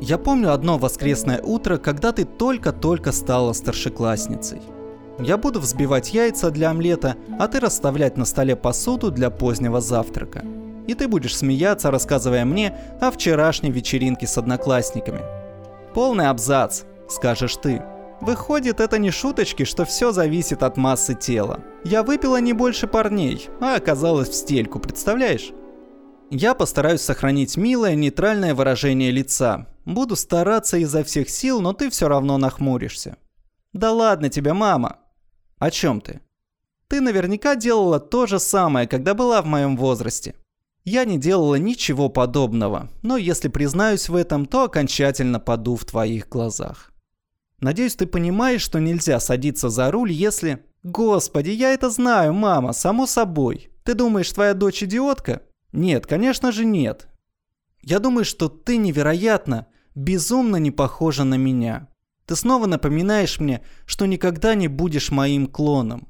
Я помню одно воскресное утро, когда ты только-только стала старшеклассницей. Я буду взбивать яйца для омлета, а ты расставлять на столе посуду для позднего завтрака. И ты будешь смеяться, рассказывая мне о вчерашней вечеринке с одноклассниками. Полный абзац, скажешь ты. Выходит, это не шуточки, что все зависит от массы тела. Я выпила не больше парней, а оказалась в стельку, представляешь? Я постараюсь сохранить милое, нейтральное выражение лица. Буду стараться изо всех сил, но ты все равно нахмуришься. Да ладно тебе, мама. О чем ты? Ты наверняка делала то же самое, когда была в моем возрасте. Я не делала ничего подобного, но если признаюсь в этом, то окончательно паду в твоих глазах. Надеюсь, ты понимаешь, что нельзя садиться за руль, если... Господи, я это знаю, мама, само собой. Ты думаешь, твоя дочь идиотка? Нет, конечно же нет. Я думаю, что ты невероятно, безумно не похожа на меня. Ты снова напоминаешь мне, что никогда не будешь моим клоном.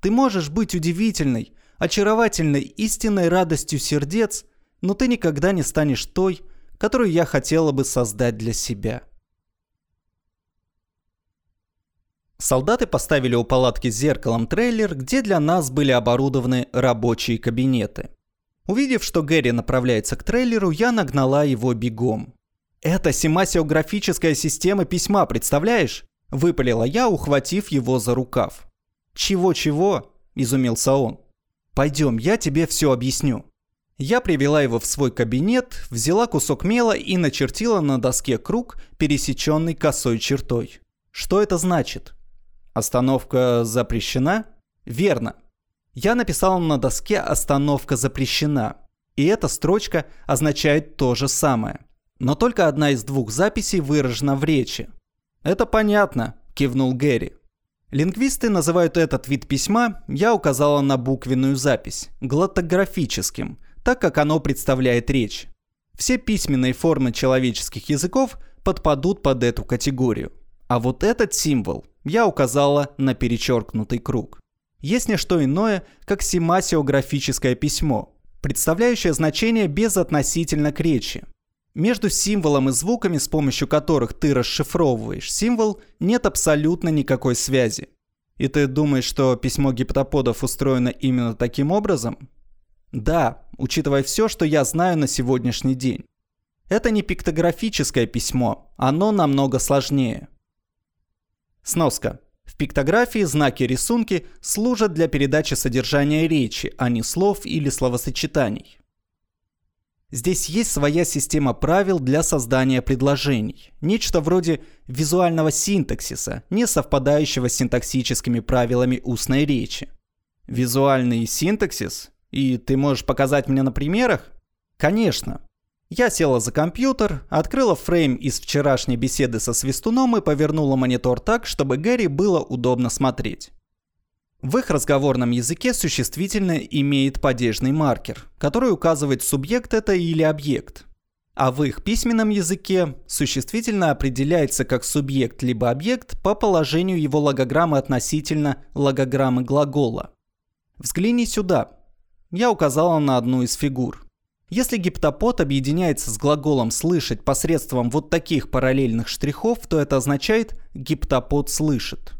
Ты можешь быть удивительной, очаровательной, истинной радостью сердец, но ты никогда не станешь той, которую я хотела бы создать для себя. Солдаты поставили у палатки с зеркалом трейлер, где для нас были оборудованы рабочие кабинеты. Увидев, что Гэри направляется к трейлеру, я нагнала его бегом. «Это семасиографическая система письма, представляешь?» – выпалила я, ухватив его за рукав. «Чего-чего?» – изумился он. «Пойдем, я тебе все объясню». Я привела его в свой кабинет, взяла кусок мела и начертила на доске круг, пересеченный косой чертой. Что это значит? Остановка запрещена? Верно. Я написала на доске «Остановка запрещена». И эта строчка означает то же самое – но только одна из двух записей выражена в речи. «Это понятно», – кивнул Гэри. Лингвисты называют этот вид письма, я указала на буквенную запись, глотографическим, так как оно представляет речь. Все письменные формы человеческих языков подпадут под эту категорию. А вот этот символ я указала на перечеркнутый круг. Есть не что иное, как семасиографическое письмо, представляющее значение безотносительно к речи. Между символом и звуками, с помощью которых ты расшифровываешь символ, нет абсолютно никакой связи. И ты думаешь, что письмо гиптоподов устроено именно таким образом? Да, учитывая все, что я знаю на сегодняшний день. Это не пиктографическое письмо, оно намного сложнее. Сноска. Пиктографии знаки-рисунки служат для передачи содержания речи, а не слов или словосочетаний. Здесь есть своя система правил для создания предложений. Нечто вроде визуального синтаксиса, не совпадающего с синтаксическими правилами устной речи. Визуальный синтаксис? И ты можешь показать мне на примерах? Конечно. Я села за компьютер, открыла фрейм из вчерашней беседы со Свистуном и повернула монитор так, чтобы Гэри было удобно смотреть. В их разговорном языке существительное имеет падежный маркер, который указывает субъект это или объект. А в их письменном языке существительное определяется как субъект либо объект по положению его логограммы относительно логограммы глагола. Взгляни сюда. Я указала на одну из фигур. Если гиптопод объединяется с глаголом «слышать» посредством вот таких параллельных штрихов, то это означает «гиптопод слышит».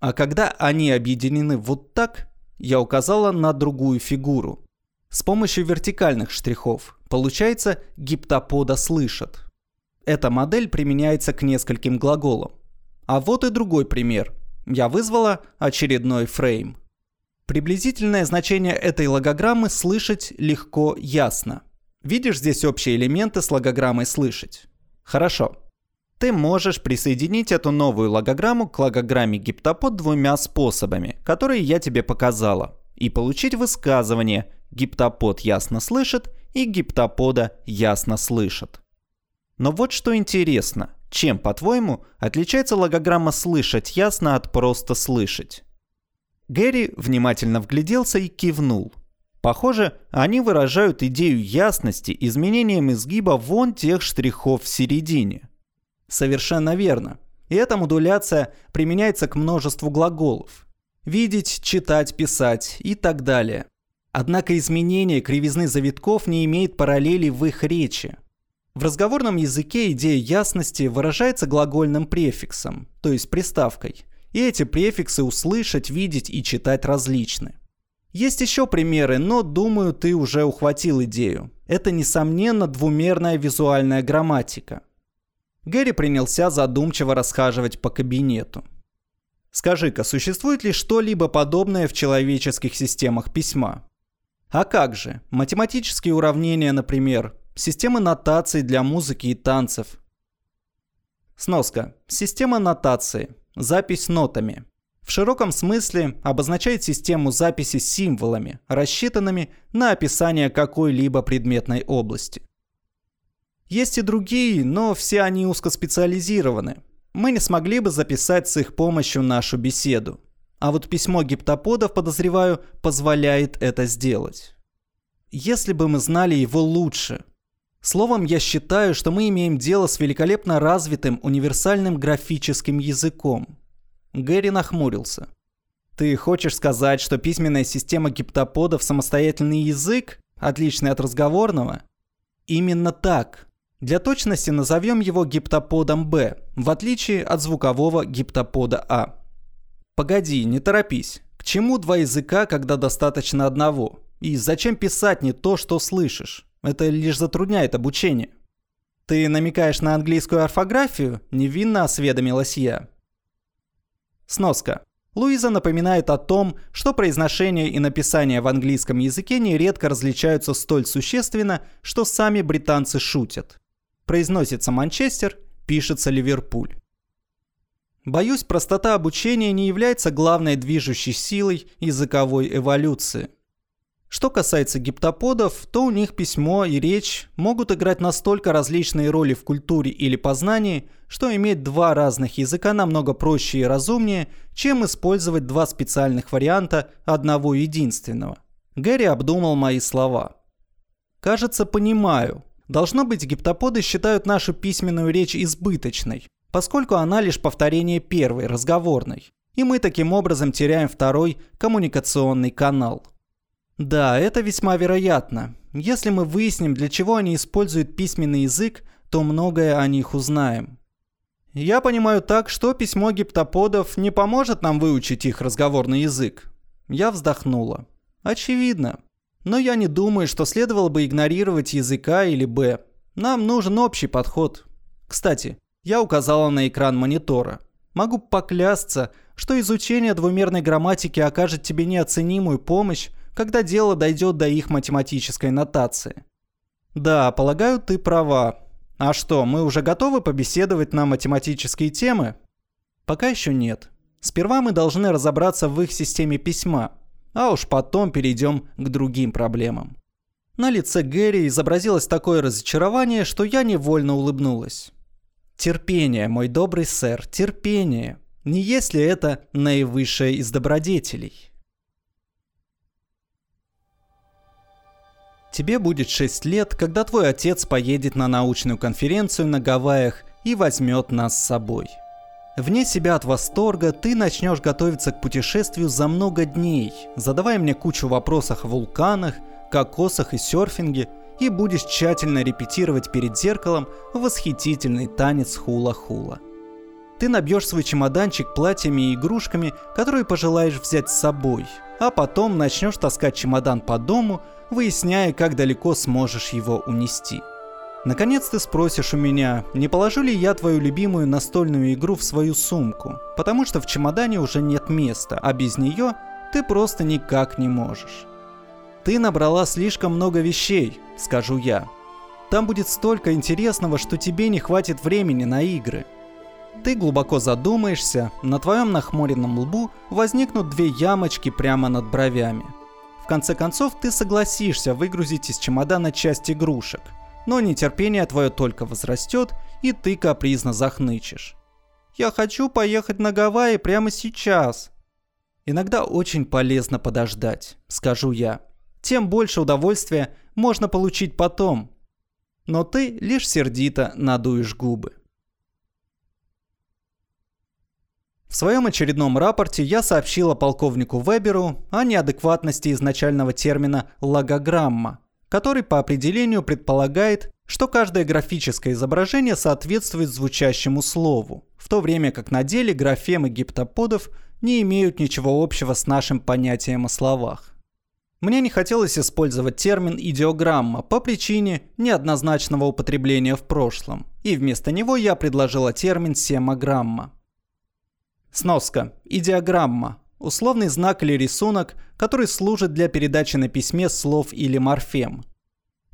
А когда они объединены вот так, я указала на другую фигуру. С помощью вертикальных штрихов получается гиптопода слышат. Эта модель применяется к нескольким глаголам. А вот и другой пример. Я вызвала очередной фрейм. Приблизительное значение этой логограммы «слышать» легко ясно. Видишь здесь общие элементы с логограммой «слышать»? Хорошо. Ты можешь присоединить эту новую логограмму к логограмме гиптопод двумя способами, которые я тебе показала, и получить высказывание «гиптопод ясно слышит» и «гиптопода ясно слышит». Но вот что интересно, чем, по-твоему, отличается логограмма «слышать ясно» от «просто слышать»? Гэри внимательно вгляделся и кивнул. Похоже, они выражают идею ясности изменением изгиба вон тех штрихов в середине – Совершенно верно. И эта модуляция применяется к множеству глаголов. Видеть, читать, писать и так далее. Однако изменение кривизны завитков не имеет параллели в их речи. В разговорном языке идея ясности выражается глагольным префиксом, то есть приставкой. И эти префиксы услышать, видеть и читать различны. Есть еще примеры, но думаю, ты уже ухватил идею. Это, несомненно, двумерная визуальная грамматика. Гэри принялся задумчиво расхаживать по кабинету. Скажи-ка, существует ли что-либо подобное в человеческих системах письма? А как же? Математические уравнения, например, системы нотаций для музыки и танцев. Сноска. Система нотации. Запись нотами. В широком смысле обозначает систему записи символами, рассчитанными на описание какой-либо предметной области. Есть и другие, но все они узкоспециализированы. Мы не смогли бы записать с их помощью нашу беседу. А вот письмо гиптоподов, подозреваю, позволяет это сделать. Если бы мы знали его лучше. Словом, я считаю, что мы имеем дело с великолепно развитым универсальным графическим языком. Гэри нахмурился. Ты хочешь сказать, что письменная система гиптоподов самостоятельный язык, отличный от разговорного? Именно так. Для точности назовем его гиптоподом Б, в отличие от звукового гиптопода А. Погоди, не торопись. К чему два языка, когда достаточно одного? И зачем писать не то, что слышишь? Это лишь затрудняет обучение. Ты намекаешь на английскую орфографию? Невинно осведомилась я. Сноска. Луиза напоминает о том, что произношение и написание в английском языке нередко различаются столь существенно, что сами британцы шутят. Произносится Манчестер, пишется Ливерпуль. Боюсь, простота обучения не является главной движущей силой языковой эволюции. Что касается гиптоподов, то у них письмо и речь могут играть настолько различные роли в культуре или познании, что иметь два разных языка намного проще и разумнее, чем использовать два специальных варианта одного единственного. Гэри обдумал мои слова. «Кажется, понимаю. Должно быть, гиптоподы считают нашу письменную речь избыточной, поскольку она лишь повторение первой, разговорной. И мы таким образом теряем второй коммуникационный канал. Да, это весьма вероятно. Если мы выясним, для чего они используют письменный язык, то многое о них узнаем. Я понимаю так, что письмо гиптоподов не поможет нам выучить их разговорный язык. Я вздохнула. Очевидно. Но я не думаю, что следовало бы игнорировать языка или Б. Нам нужен общий подход. Кстати, я указала на экран монитора. Могу поклясться, что изучение двумерной грамматики окажет тебе неоценимую помощь, когда дело дойдет до их математической нотации. Да, полагаю, ты права. А что, мы уже готовы побеседовать на математические темы? Пока еще нет. Сперва мы должны разобраться в их системе письма, а уж потом перейдем к другим проблемам. На лице Гэри изобразилось такое разочарование, что я невольно улыбнулась. Терпение, мой добрый сэр, терпение. Не есть ли это наивысшее из добродетелей? Тебе будет 6 лет, когда твой отец поедет на научную конференцию на Гавайях и возьмет нас с собой. Вне себя от восторга ты начнешь готовиться к путешествию за много дней, задавая мне кучу вопросов о вулканах, кокосах и серфинге – и будешь тщательно репетировать перед зеркалом восхитительный танец хула-хула. Ты набьешь свой чемоданчик платьями и игрушками, которые пожелаешь взять с собой, а потом начнешь таскать чемодан по дому, выясняя, как далеко сможешь его унести. Наконец ты спросишь у меня, не положу ли я твою любимую настольную игру в свою сумку, потому что в чемодане уже нет места, а без нее ты просто никак не можешь. Ты набрала слишком много вещей, скажу я. Там будет столько интересного, что тебе не хватит времени на игры. Ты глубоко задумаешься, на твоем нахмуренном лбу возникнут две ямочки прямо над бровями. В конце концов, ты согласишься выгрузить из чемодана часть игрушек, но нетерпение твое только возрастет, и ты капризно захнычешь. «Я хочу поехать на Гавайи прямо сейчас», Иногда очень полезно подождать, скажу я тем больше удовольствия можно получить потом. Но ты лишь сердито надуешь губы. В своем очередном рапорте я сообщила полковнику Веберу о неадекватности изначального термина «логограмма», который по определению предполагает что каждое графическое изображение соответствует звучащему слову, в то время как на деле графемы гиптоподов не имеют ничего общего с нашим понятием о словах. Мне не хотелось использовать термин «идиограмма» по причине неоднозначного употребления в прошлом, и вместо него я предложила термин «семограмма». Сноска. Идиограмма. Условный знак или рисунок, который служит для передачи на письме слов или морфем.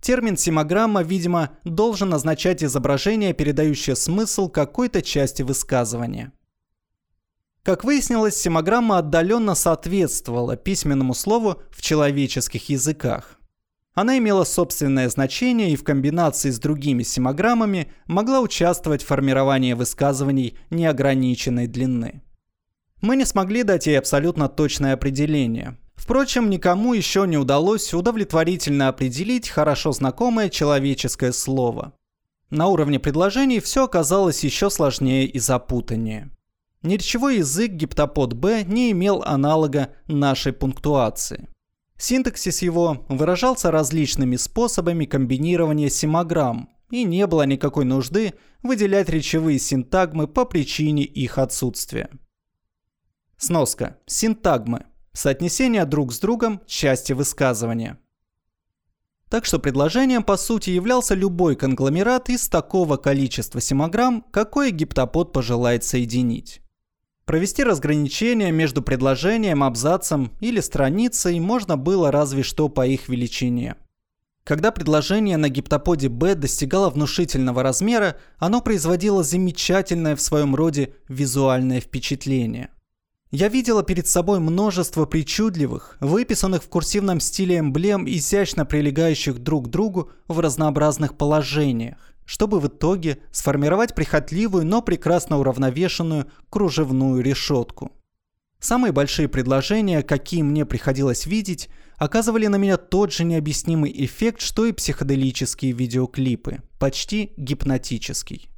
Термин «семограмма», видимо, должен означать изображение, передающее смысл какой-то части высказывания. Как выяснилось, семограмма отдаленно соответствовала письменному слову в человеческих языках. Она имела собственное значение и в комбинации с другими семограммами могла участвовать в формировании высказываний неограниченной длины. Мы не смогли дать ей абсолютно точное определение. Впрочем, никому еще не удалось удовлетворительно определить хорошо знакомое человеческое слово. На уровне предложений все оказалось еще сложнее и запутаннее. Неречевой язык гиптопод Б не имел аналога нашей пунктуации. Синтаксис его выражался различными способами комбинирования семограмм, и не было никакой нужды выделять речевые синтагмы по причине их отсутствия. Сноска. Синтагмы. Соотнесение друг с другом части высказывания. Так что предложением по сути являлся любой конгломерат из такого количества семограмм, какое гиптопод пожелает соединить. Провести разграничение между предложением, абзацем или страницей можно было разве что по их величине. Когда предложение на гиптоподе B достигало внушительного размера, оно производило замечательное в своем роде визуальное впечатление. Я видела перед собой множество причудливых, выписанных в курсивном стиле эмблем, изящно прилегающих друг к другу в разнообразных положениях чтобы в итоге сформировать прихотливую, но прекрасно уравновешенную кружевную решетку. Самые большие предложения, какие мне приходилось видеть, оказывали на меня тот же необъяснимый эффект, что и психоделические видеоклипы, почти гипнотический.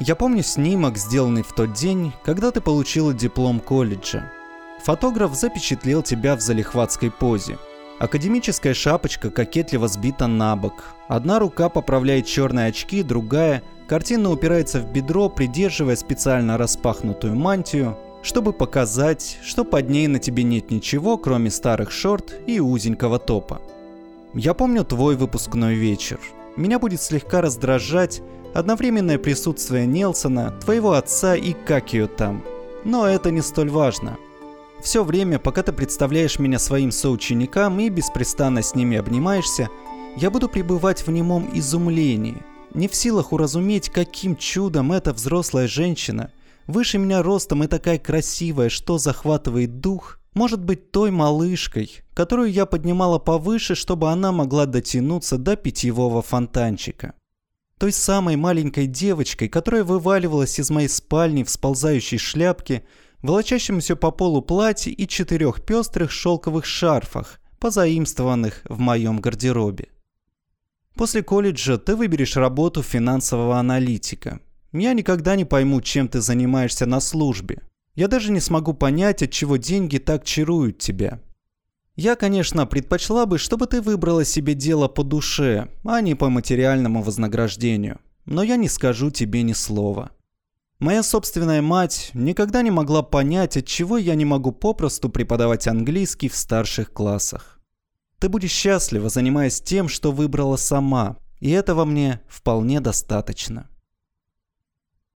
Я помню снимок, сделанный в тот день, когда ты получила диплом колледжа. Фотограф запечатлел тебя в залихватской позе – Академическая шапочка кокетливо сбита на бок. Одна рука поправляет черные очки, другая картинно упирается в бедро, придерживая специально распахнутую мантию, чтобы показать, что под ней на тебе нет ничего, кроме старых шорт и узенького топа. Я помню твой выпускной вечер. Меня будет слегка раздражать одновременное присутствие Нелсона, твоего отца и как ее там. Но это не столь важно – все время, пока ты представляешь меня своим соученикам и беспрестанно с ними обнимаешься, я буду пребывать в немом изумлении, не в силах уразуметь, каким чудом эта взрослая женщина, выше меня ростом и такая красивая, что захватывает дух, может быть той малышкой, которую я поднимала повыше, чтобы она могла дотянуться до питьевого фонтанчика. Той самой маленькой девочкой, которая вываливалась из моей спальни в сползающей шляпке, волочащемуся по полу платье и четырех пестрых шелковых шарфах, позаимствованных в моем гардеробе. После колледжа ты выберешь работу финансового аналитика. Я никогда не пойму, чем ты занимаешься на службе. Я даже не смогу понять, от чего деньги так чаруют тебя. Я, конечно, предпочла бы, чтобы ты выбрала себе дело по душе, а не по материальному вознаграждению. Но я не скажу тебе ни слова. Моя собственная мать никогда не могла понять, от чего я не могу попросту преподавать английский в старших классах. Ты будешь счастлива, занимаясь тем, что выбрала сама, и этого мне вполне достаточно.